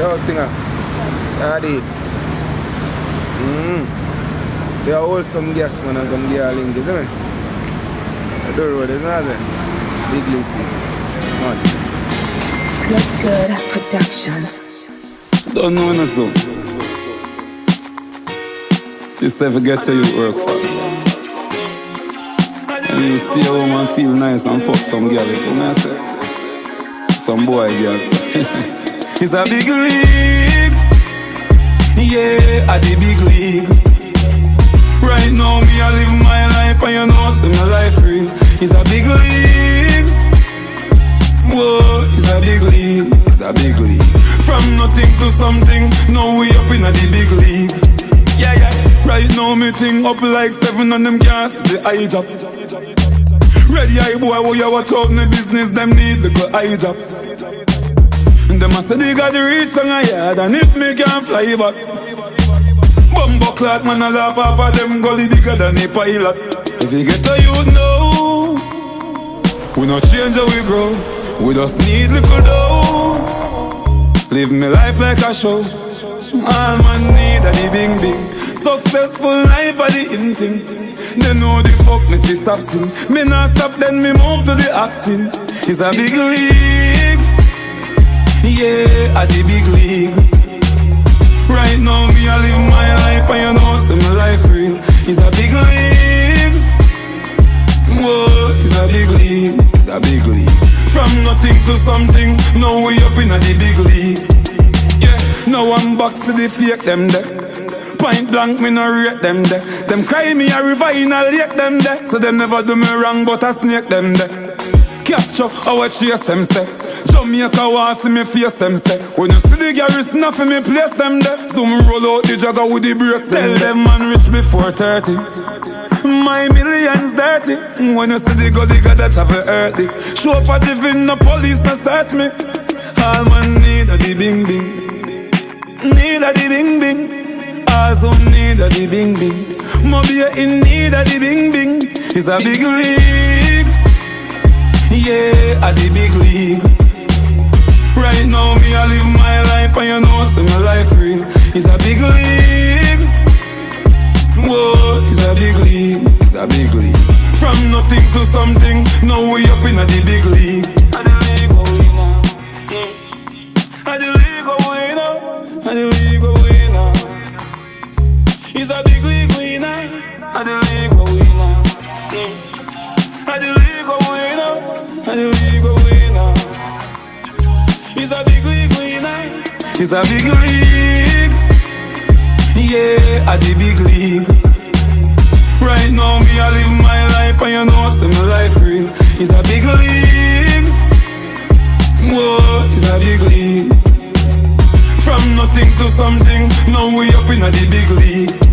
Yo, singer. Daddy. Mm. They are all some gas, man, and some gear link, isn't it? The door road, isn't it? Big link. Man. Looks good production. Don't know no so. This ever get to you work for. And you stay home and feel nice and fuck some girl, so I say. Some boy girl. it's a big league. Yeah, at the big league. Right now, me I live my life and you know, see my life real. It's a big league. Whoa, it's a big league, it's a big league. From nothing to something, now we up in a the big league. Yeah, yeah. Right now me thing up like seven on them gas, the eye job. Ready eye boy, who you watch out in the business, them need the good eye jobs. A say they got the reach on a yard, and if me can't fly back. Bumbo clot man, I laugh off of them gully bigger than a pilot. If you get to you know, we not change how we grow. We just need little dough. Live me life like a show. All man need a the bing bing. Successful life are the in thing. They know the fuck me fi stop sing. Me not stop then me move to the acting. It's a big league. Yeah, a the big league. Right now me I live my life and you know see my life real. It's a big league. Whoa, it's a big league, it's a big league. From nothing to something, now we up in a the big league. Yeah, now I'm back to the fake them there. Point blank, me no rate them there. Them cry me a river in a lake them there. So them never do me wrong, but I snake them there. Catch up, I watch chase them say. Jamaica want see me face them say. When you see the garrison off me place them there. Zoom roll out the jagger with the brakes. Tell them man rich before 30. My millions dirty. When you see the go, got that have a earthy. Show for giving the police no search me. All man need a the bing bing. Need a the bing bing. All some need a the bing bing. Moby in need a the bing bing. It's a big league. Yeah, at the big league. Right now, me I live my life and you know, see my life real. It's a big league. Whoa, it's a big league, it's a big league. From nothing to something, now we up in a the big league. A the league where we now. The league where we now. The league now. It's a big league now. A the league now. It's a big league. Yeah, at the big league. Right now, me I live my life and you know, see my life real. It's a big league. Whoa, it's a big league. From nothing to something, now we up in a the big league.